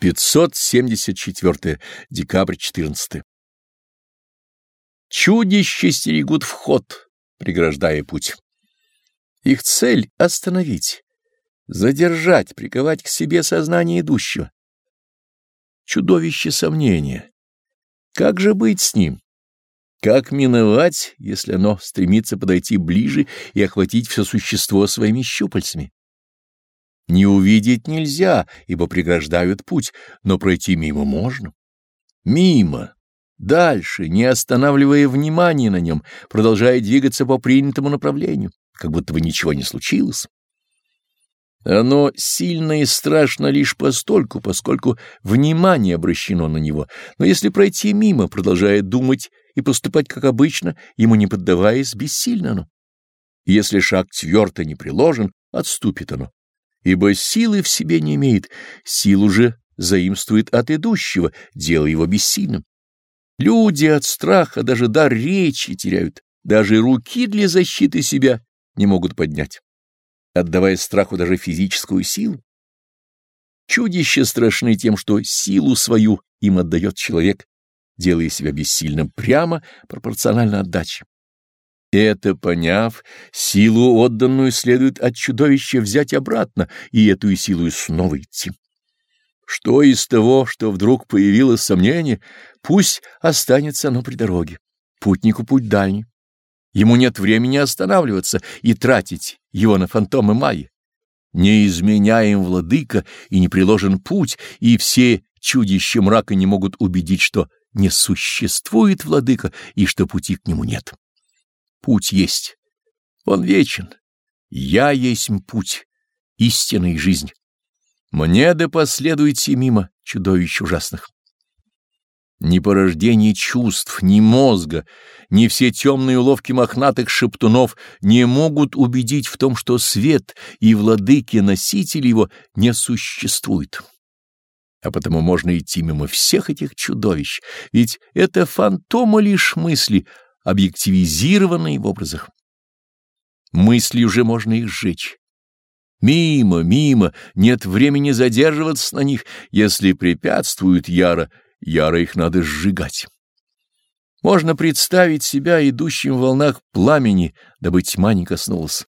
574. Декабрь 14. Чудища стерегут вход, преграждая путь. Их цель — остановить, задержать, приковать к себе сознание идущего. Чудовище сомнения. Как же быть с ним? Как миновать, если оно стремится подойти ближе и охватить все существо своими щупальцами? Не увидеть нельзя, ибо преграждают путь, но пройти мимо можно. Мимо, дальше, не останавливая внимания на нем, продолжая двигаться по принятому направлению, как будто бы ничего не случилось. Оно сильно и страшно лишь постольку, поскольку внимание обращено на него, но если пройти мимо, продолжая думать и поступать как обычно, ему не поддаваясь, бессильно оно. Если шаг твердо не приложен, отступит оно ибо силы в себе не имеет, силу же заимствует от идущего, делая его бессильным. Люди от страха даже дар речи теряют, даже руки для защиты себя не могут поднять, отдавая страху даже физическую силу. Чудища страшны тем, что силу свою им отдает человек, делая себя бессильным прямо пропорционально отдаче. Это поняв, силу отданную следует от чудовища взять обратно и эту силу снова идти. Что из того, что вдруг появилось сомнение, пусть останется оно при дороге. Путнику путь дальний. Ему нет времени останавливаться и тратить его на фантомы Майи. Не изменяем владыка и не приложен путь, и все чудища мрака не могут убедить, что не существует владыка и что пути к нему нет. Путь есть. Он вечен. Я есть путь, истина жизнь. Мне да последуйте мимо чудовищ ужасных. Ни порождение чувств, ни мозга, ни все темные уловки мохнатых шептунов не могут убедить в том, что свет и владыки-носители его не существуют. А потому можно идти мимо всех этих чудовищ, ведь это фантомы лишь мысли, объективизированные в образах. Мысли уже можно их сжечь. Мимо, мимо, нет времени задерживаться на них. Если препятствуют яро, яро их надо сжигать. Можно представить себя идущим в волнах пламени, дабы тьма не коснулась.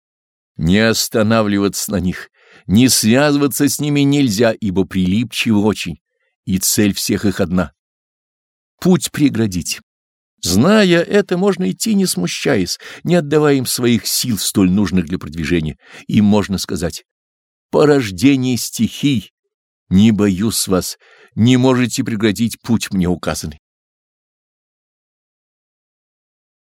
Не останавливаться на них, не связываться с ними нельзя, ибо прилипчивы очень, и цель всех их одна — путь преградить. Зная это, можно идти не смущаясь, не отдавая им своих сил, столь нужных для продвижения. Им можно сказать «Порождение стихий, не боюсь вас, не можете преградить путь мне указанный».